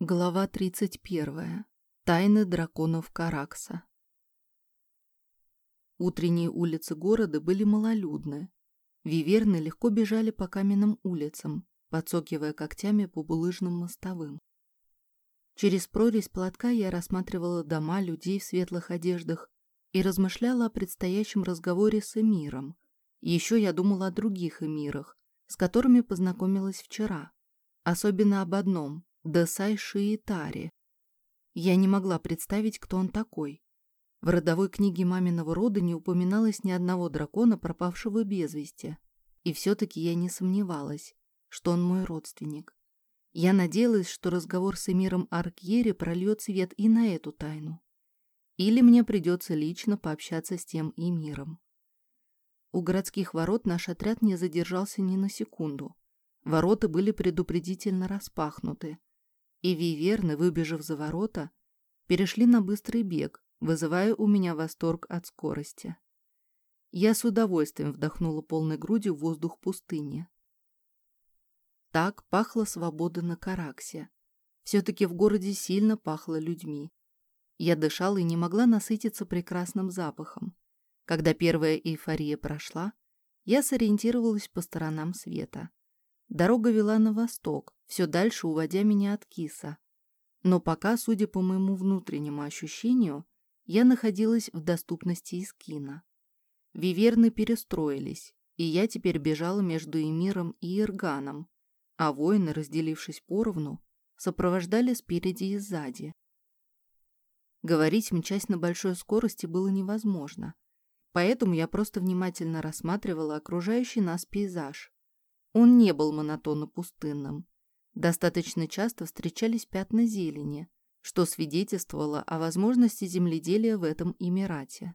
Глава 31. Тайны драконов Каракса. Утренние улицы города были малолюдны. Виверны легко бежали по каменным улицам, подсокивая когтями по булыжным мостовым. Через прорезь платка я рассматривала дома людей в светлых одеждах и размышляла о предстоящем разговоре с Эмиром. Еще я думала о других Эмирах, с которыми познакомилась вчера. Особенно об одном – Десай Шиитари. Я не могла представить, кто он такой. В родовой книге маминого рода не упоминалось ни одного дракона, пропавшего без вести. И все-таки я не сомневалась, что он мой родственник. Я надеялась, что разговор с Эмиром Аркьери прольет свет и на эту тайну. Или мне придется лично пообщаться с тем Эмиром. У городских ворот наш отряд не задержался ни на секунду. Ворота были предупредительно распахнуты, и виверны, выбежав за ворота, перешли на быстрый бег, вызывая у меня восторг от скорости. Я с удовольствием вдохнула полной грудью воздух пустыни. Так пахло свобода на Караксе. Все-таки в городе сильно пахло людьми. Я дышала и не могла насытиться прекрасным запахом. Когда первая эйфория прошла, я сориентировалась по сторонам света. Дорога вела на восток, все дальше уводя меня от киса. Но пока, судя по моему внутреннему ощущению, я находилась в доступности из кино. Виверны перестроились, и я теперь бежала между Эмиром и Ирганом, а воины, разделившись поровну, сопровождали спереди и сзади. Говорить, мчась на большой скорости, было невозможно, поэтому я просто внимательно рассматривала окружающий нас пейзаж. Он не был монотонно пустынным. Достаточно часто встречались пятна зелени, что свидетельствовало о возможности земледелия в этом Эмирате.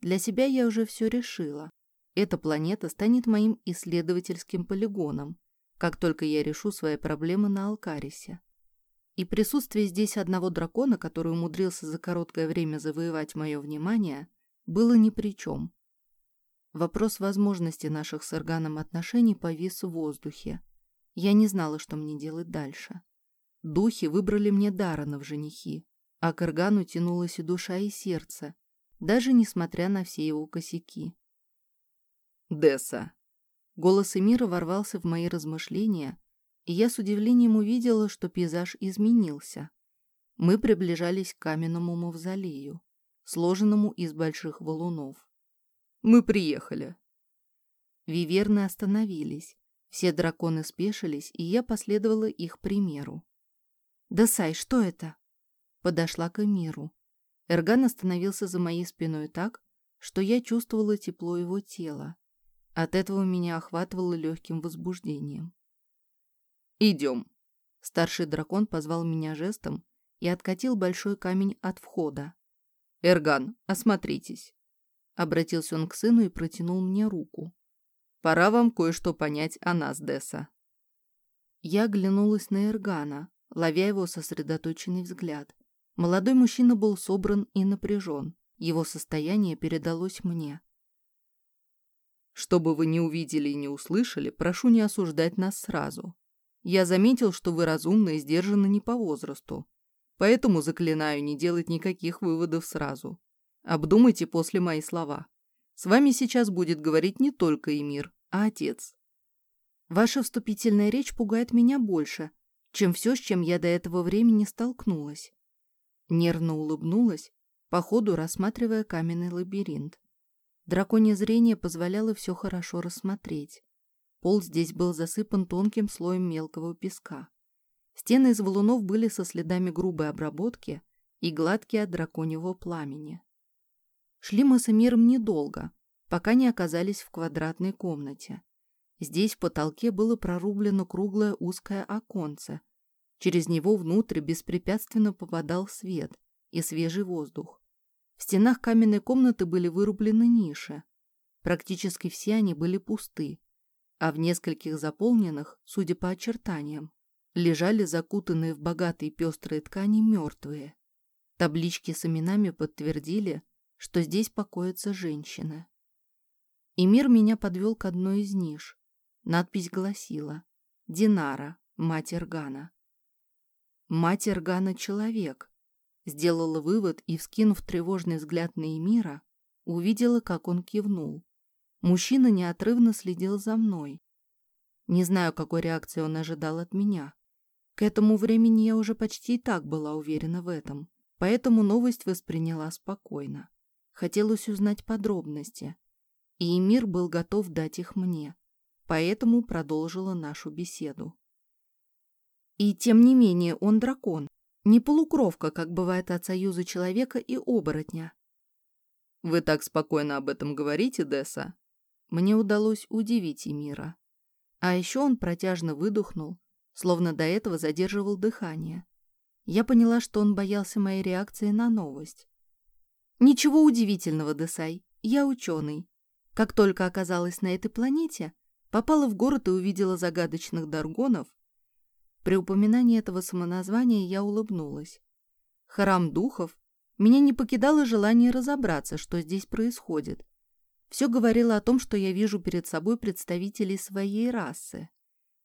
Для себя я уже все решила. Эта планета станет моим исследовательским полигоном, как только я решу свои проблемы на Алкарисе. И присутствие здесь одного дракона, который умудрился за короткое время завоевать мое внимание, было ни при чем. Вопрос возможности наших с Ирганом отношений повис в воздухе. Я не знала, что мне делать дальше. Духи выбрали мне Дарана в женихи, а к Иргану тянулась и душа, и сердце, даже несмотря на все его косяки. «Десса!» Голос Эмира ворвался в мои размышления, и я с удивлением увидела, что пейзаж изменился. Мы приближались к каменному мавзолею, сложенному из больших валунов. Мы приехали. Виверны остановились. Все драконы спешились, и я последовала их примеру. «Дасай, что это?» Подошла к Эмиру. Эрган остановился за моей спиной так, что я чувствовала тепло его тела. От этого меня охватывало легким возбуждением. «Идем». Старший дракон позвал меня жестом и откатил большой камень от входа. «Эрган, осмотритесь». Обратился он к сыну и протянул мне руку. «Пора вам кое-что понять о нас, Десса». Я оглянулась на Эргана, ловя его сосредоточенный взгляд. Молодой мужчина был собран и напряжен. Его состояние передалось мне. «Что бы вы ни увидели и не услышали, прошу не осуждать нас сразу. Я заметил, что вы разумны и сдержаны не по возрасту, поэтому заклинаю не делать никаких выводов сразу. Обдумайте после мои слова. С вами сейчас будет говорить не только Эмир, а отец. Ваша вступительная речь пугает меня больше, чем все, с чем я до этого времени столкнулась. Нервно улыбнулась, по ходу рассматривая каменный лабиринт. Драконье зрение позволяло все хорошо рассмотреть. Пол здесь был засыпан тонким слоем мелкого песка. Стены из валунов были со следами грубой обработки и гладкие от драконьего пламени. Шли мы с Эмиром недолго, пока не оказались в квадратной комнате. Здесь в потолке было прорублено круглое узкое оконце. Через него внутрь беспрепятственно попадал свет и свежий воздух. В стенах каменной комнаты были вырублены ниши. Практически все они были пусты, а в нескольких заполненных, судя по очертаниям, лежали закутанные в богатые пестрые ткани мертвые. Таблички с именами подтвердили, что здесь покоятся женщины. И мир меня подвел к одной из ниш. Надпись гласила «Динара, мать Иргана». Мать Эргана — человек. Сделала вывод и, вскинув тревожный взгляд на Эмира, увидела, как он кивнул. Мужчина неотрывно следил за мной. Не знаю, какой реакции он ожидал от меня. К этому времени я уже почти и так была уверена в этом, поэтому новость восприняла спокойно. Хотелось узнать подробности, и Эмир был готов дать их мне, поэтому продолжила нашу беседу. И тем не менее он дракон, не полукровка, как бывает от союза человека и оборотня. «Вы так спокойно об этом говорите, Десса?» Мне удалось удивить Эмира. А еще он протяжно выдохнул, словно до этого задерживал дыхание. Я поняла, что он боялся моей реакции на новость. Ничего удивительного, Десай. Я ученый. Как только оказалась на этой планете, попала в город и увидела загадочных даргонов. При упоминании этого самоназвания я улыбнулась. Храм духов. Меня не покидало желание разобраться, что здесь происходит. Все говорило о том, что я вижу перед собой представителей своей расы.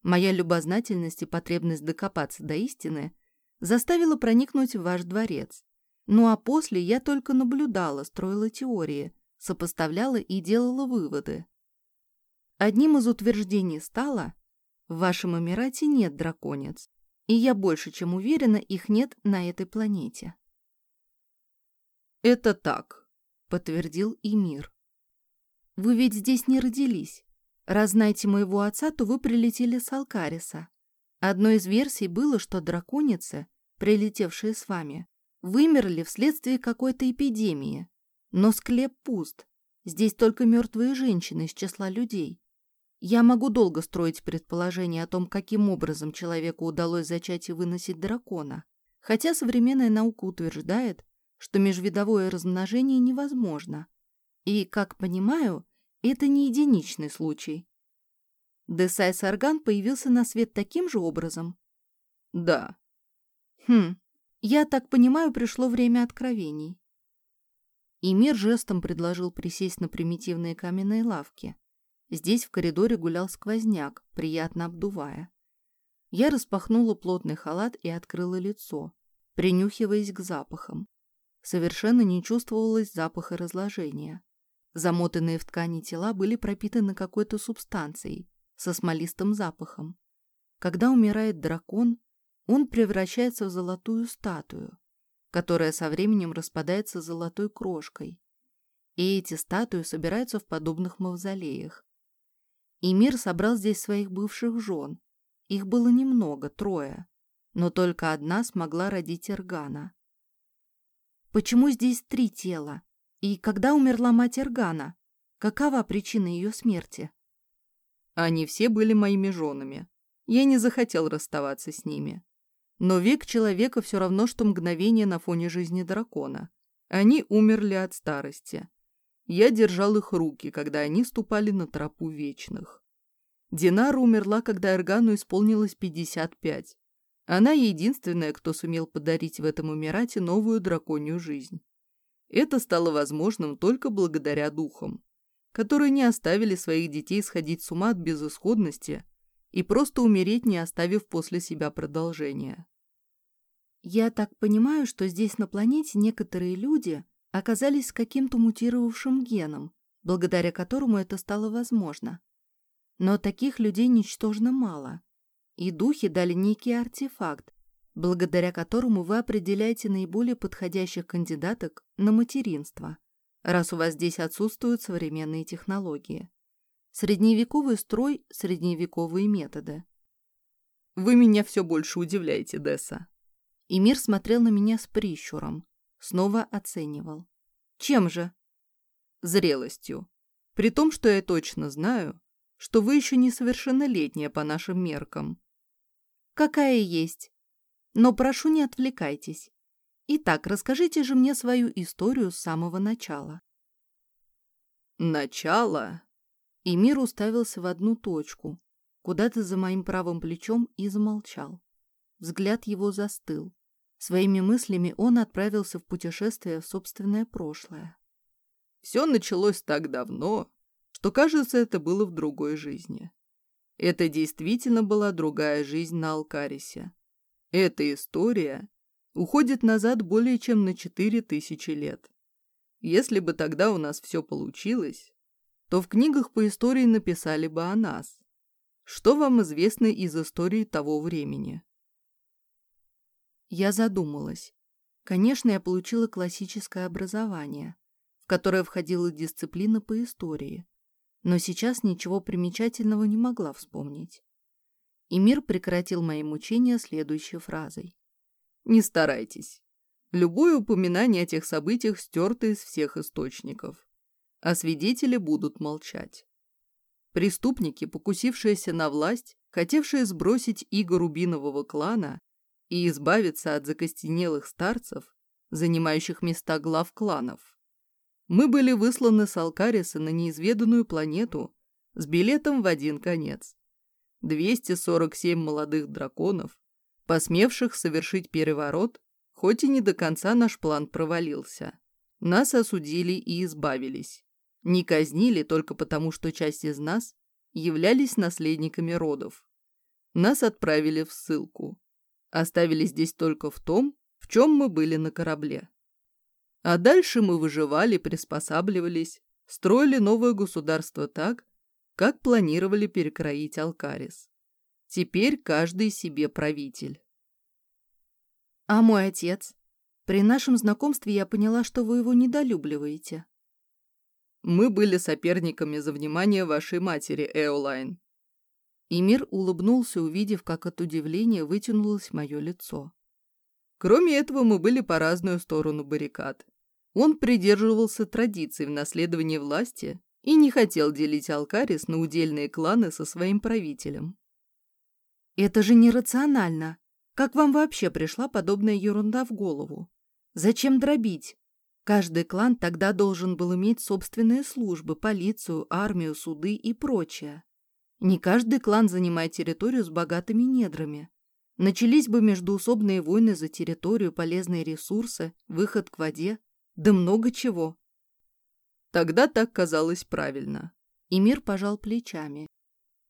Моя любознательность и потребность докопаться до истины заставила проникнуть в ваш дворец. Ну а после я только наблюдала, строила теории, сопоставляла и делала выводы. Одним из утверждений стало, в вашем Эмирате нет драконец, и я больше чем уверена, их нет на этой планете. «Это так», — подтвердил Эмир. «Вы ведь здесь не родились. Раз знаете моего отца, то вы прилетели с Алкариса. Одной из версий было, что драконицы, прилетевшие с вами, вымерли вследствие какой-то эпидемии. Но склеп пуст. Здесь только мертвые женщины из числа людей. Я могу долго строить предположения о том, каким образом человеку удалось зачать и выносить дракона. Хотя современная наука утверждает, что межвидовое размножение невозможно. И, как понимаю, это не единичный случай. Десай Сарган появился на свет таким же образом? Да. Хм, я так понимаю, пришло время откровений. И мир жестом предложил присесть на примитивные каменные лавки. Здесь в коридоре гулял сквозняк, приятно обдувая. Я распахнула плотный халат и открыла лицо, принюхиваясь к запахам. Совершенно не чувствовалось запаха разложения. Замотанные в ткани тела были пропитаны какой-то субстанцией со смолистым запахом. Когда умирает дракон, он превращается в золотую статую, которая со временем распадается золотой крошкой. И эти статуи собираются в подобных мавзолеях. И мир собрал здесь своих бывших жен. Их было немного, трое, но только одна смогла родить Эргана. Почему здесь три тела? И когда умерла мать Эргана? Какова причина ее смерти? Они все были моими женами. Я не захотел расставаться с ними. Но век человека все равно, что мгновение на фоне жизни дракона. Они умерли от старости. Я держал их руки, когда они ступали на тропу вечных. Динара умерла, когда Эргану исполнилось 55. Она единственная, кто сумел подарить в этом Эмирате новую драконью жизнь. Это стало возможным только благодаря духам, которые не оставили своих детей сходить с ума от безысходности и просто умереть, не оставив после себя продолжения. Я так понимаю, что здесь на планете некоторые люди оказались с каким-то мутировавшим геном, благодаря которому это стало возможно. Но таких людей ничтожно мало. И духи дали некий артефакт, благодаря которому вы определяете наиболее подходящих кандидаток на материнство, раз у вас здесь отсутствуют современные технологии. Средневековый строй, средневековые методы. Вы меня все больше удивляете, Десса. И мир смотрел на меня с прищуром, снова оценивал. Чем же? Зрелостью. При том, что я точно знаю, что вы еще несовершеннолетняя по нашим меркам. Какая есть. Но прошу, не отвлекайтесь. Итак, расскажите же мне свою историю с самого начала. Начало? И мир уставился в одну точку, куда-то за моим правым плечом и замолчал. Взгляд его застыл. Своими мыслями он отправился в путешествие в собственное прошлое. Все началось так давно, что, кажется, это было в другой жизни. Это действительно была другая жизнь на Алкарисе. Эта история уходит назад более чем на четыре тысячи лет. Если бы тогда у нас все получилось, то в книгах по истории написали бы о нас. Что вам известно из истории того времени? Я задумалась. Конечно, я получила классическое образование, в которое входила дисциплина по истории, но сейчас ничего примечательного не могла вспомнить. И мир прекратил мои мучения следующей фразой. «Не старайтесь. Любое упоминание о тех событиях стерто из всех источников, а свидетели будут молчать. Преступники, покусившиеся на власть, хотевшие сбросить иго Рубинового клана и избавиться от закостенелых старцев, занимающих места глав кланов. Мы были высланы с Алкариса на неизведанную планету с билетом в один конец. 247 молодых драконов, посмевших совершить переворот, хоть и не до конца наш план провалился. Нас осудили и избавились. Не казнили только потому, что часть из нас являлись наследниками родов. Нас отправили в ссылку. Оставили здесь только в том, в чем мы были на корабле. А дальше мы выживали, приспосабливались, строили новое государство так, как планировали перекроить Алкарис. Теперь каждый себе правитель. А мой отец? При нашем знакомстве я поняла, что вы его недолюбливаете. Мы были соперниками за внимание вашей матери, Эолайн. И мир улыбнулся, увидев, как от удивления вытянулось мое лицо. Кроме этого, мы были по разную сторону баррикад. Он придерживался традиций в наследовании власти и не хотел делить Алкарис на удельные кланы со своим правителем. «Это же нерационально. Как вам вообще пришла подобная ерунда в голову? Зачем дробить? Каждый клан тогда должен был иметь собственные службы, полицию, армию, суды и прочее. Не каждый клан занимает территорию с богатыми недрами. Начались бы междуусобные войны за территорию, полезные ресурсы, выход к воде, да много чего. Тогда так казалось правильно. И мир пожал плечами.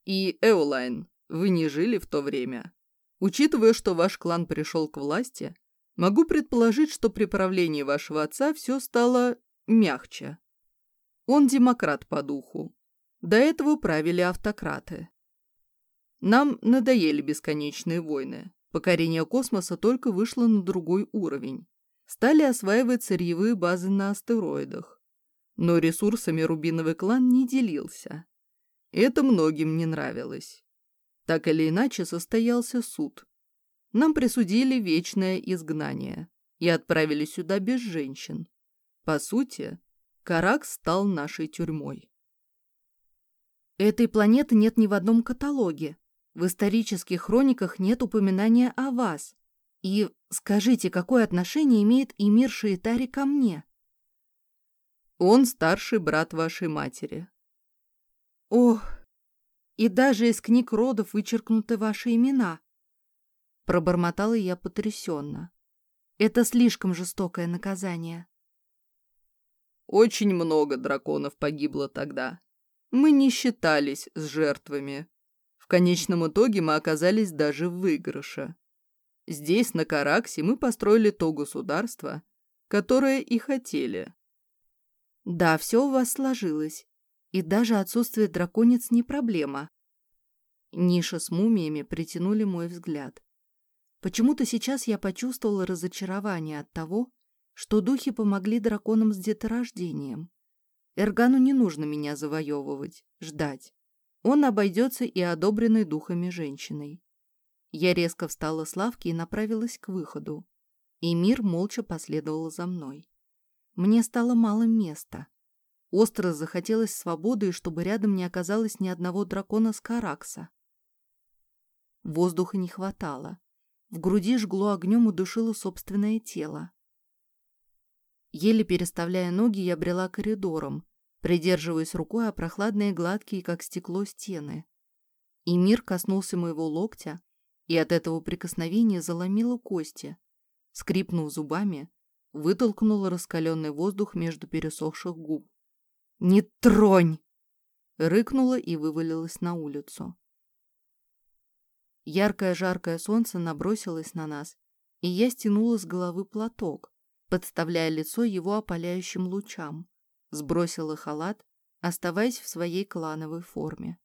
И, Эолайн, вы не жили в то время. Учитывая, что ваш клан пришел к власти, Могу предположить, что при правлении вашего отца все стало мягче. Он демократ по духу. До этого правили автократы. Нам надоели бесконечные войны. Покорение космоса только вышло на другой уровень. Стали осваивать сырьевые базы на астероидах. Но ресурсами Рубиновый клан не делился. Это многим не нравилось. Так или иначе состоялся суд, нам присудили вечное изгнание и отправили сюда без женщин. По сути, Карак стал нашей тюрьмой. Этой планеты нет ни в одном каталоге. В исторических хрониках нет упоминания о вас. И скажите, какое отношение имеет Эмир Шиитари ко мне? Он старший брат вашей матери. Ох, и даже из книг родов вычеркнуты ваши имена. Пробормотала я потрясенно. Это слишком жестокое наказание. Очень много драконов погибло тогда. Мы не считались с жертвами. В конечном итоге мы оказались даже в выигрыше. Здесь, на Караксе, мы построили то государство, которое и хотели. Да, все у вас сложилось. И даже отсутствие драконец не проблема. Ниша с мумиями притянули мой взгляд. Почему-то сейчас я почувствовала разочарование от того, что духи помогли драконам с деторождением. Эргану не нужно меня завоевывать, ждать. Он обойдется и одобренной духами женщиной. Я резко встала с лавки и направилась к выходу. И мир молча последовал за мной. Мне стало мало места. Остро захотелось свободы, и чтобы рядом не оказалось ни одного дракона с Каракса. Воздуха не хватало. В груди жгло огнем и душило собственное тело. Еле переставляя ноги, я брела коридором, придерживаясь рукой о прохладные гладкие, как стекло, стены. И мир коснулся моего локтя, и от этого прикосновения заломило кости. Скрипнув зубами, вытолкнула раскаленный воздух между пересохших губ. «Не тронь!» Рыкнула и вывалилась на улицу. Яркое жаркое солнце набросилось на нас, и я стянула с головы платок, подставляя лицо его опаляющим лучам, сбросила халат, оставаясь в своей клановой форме.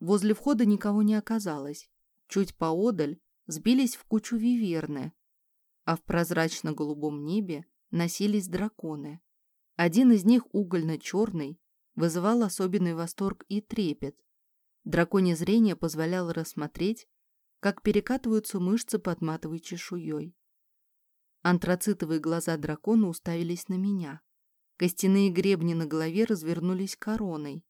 Возле входа никого не оказалось. Чуть поодаль сбились в кучу виверны, а в прозрачно-голубом небе носились драконы. Один из них, угольно-черный, вызывал особенный восторг и трепет. Драконье зрение позволяло рассмотреть, как перекатываются мышцы под матовой чешуей. Антрацитовые глаза дракона уставились на меня. Костяные гребни на голове развернулись короной,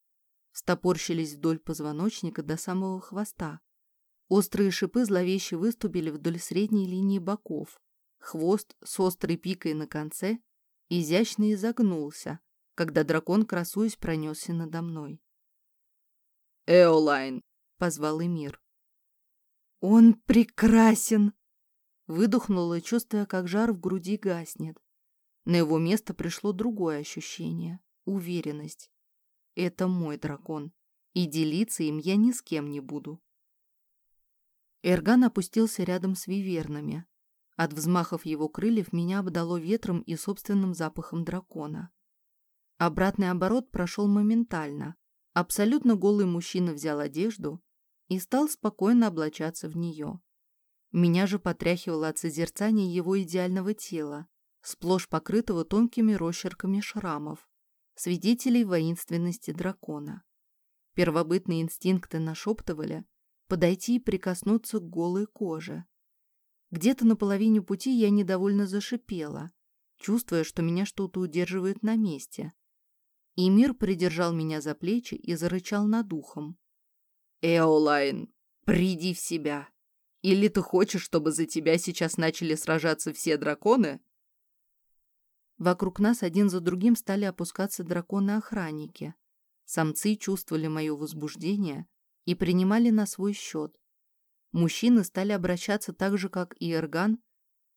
стопорщились вдоль позвоночника до самого хвоста. Острые шипы зловеще выступили вдоль средней линии боков. Хвост с острой пикой на конце изящно изогнулся, когда дракон, красуясь, пронесся надо мной. «Эолайн!» — позвал Эмир. «Он прекрасен!» Выдохнула, чувствуя, как жар в груди гаснет. На его место пришло другое ощущение — уверенность. Это мой дракон, и делиться им я ни с кем не буду. Эрган опустился рядом с вивернами. От взмахов его крыльев меня обдало ветром и собственным запахом дракона. Обратный оборот прошел моментально. Абсолютно голый мужчина взял одежду и стал спокойно облачаться в нее. Меня же потряхивало от созерцания его идеального тела, сплошь покрытого тонкими росчерками шрамов, свидетелей воинственности дракона. Первобытные инстинкты нашептывали подойти и прикоснуться к голой коже. Где-то на половине пути я недовольно зашипела, чувствуя, что меня что-то удерживает на месте. И мир придержал меня за плечи и зарычал над ухом. «Эолайн, приди в себя!» Или ты хочешь, чтобы за тебя сейчас начали сражаться все драконы?» Вокруг нас один за другим стали опускаться драконы-охранники. Самцы чувствовали мое возбуждение и принимали на свой счет. Мужчины стали обращаться так же, как и Эрган,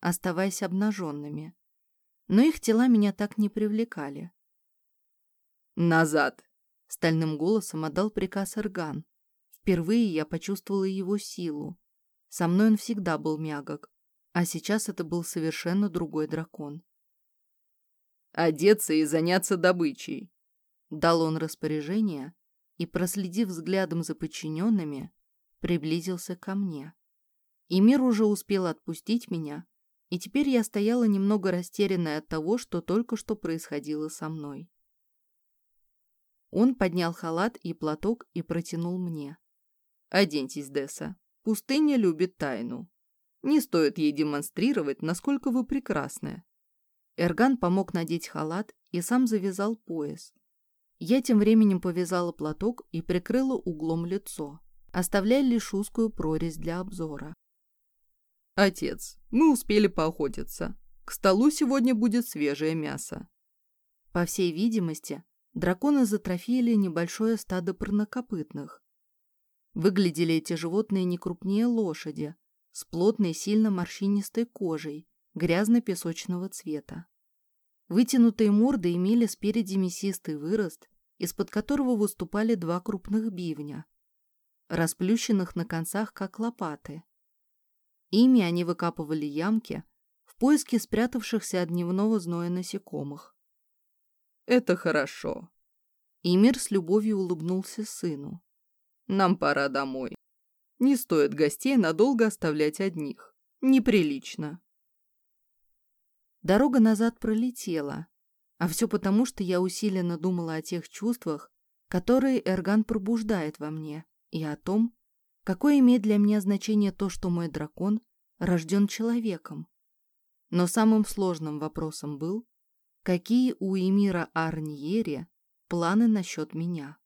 оставаясь обнаженными. Но их тела меня так не привлекали. «Назад!» — стальным голосом отдал приказ Эрган. Впервые я почувствовала его силу. Со мной он всегда был мягок, а сейчас это был совершенно другой дракон. «Одеться и заняться добычей», — дал он распоряжение и, проследив взглядом за подчиненными, приблизился ко мне. И мир уже успел отпустить меня, и теперь я стояла немного растерянная от того, что только что происходило со мной. Он поднял халат и платок и протянул мне. «Оденьтесь, Десса. Пустыня любит тайну. Не стоит ей демонстрировать, насколько вы прекрасны. Эрган помог надеть халат и сам завязал пояс. Я тем временем повязала платок и прикрыла углом лицо, оставляя лишь узкую прорезь для обзора. «Отец, мы успели поохотиться. К столу сегодня будет свежее мясо». По всей видимости, драконы затрофеяли небольшое стадо парнокопытных, Выглядели эти животные не крупнее лошади, с плотной, сильно морщинистой кожей, грязно-песочного цвета. Вытянутые морды имели спереди мясистый вырост, из-под которого выступали два крупных бивня, расплющенных на концах, как лопаты. Ими они выкапывали ямки в поиске спрятавшихся от дневного зноя насекомых. «Это хорошо». Имир с любовью улыбнулся сыну. Нам пора домой. Не стоит гостей надолго оставлять одних. Неприлично. Дорога назад пролетела, а все потому, что я усиленно думала о тех чувствах, которые Эрган пробуждает во мне, и о том, какое имеет для меня значение то, что мой дракон рожден человеком. Но самым сложным вопросом был, какие у Эмира Арниери планы насчет меня.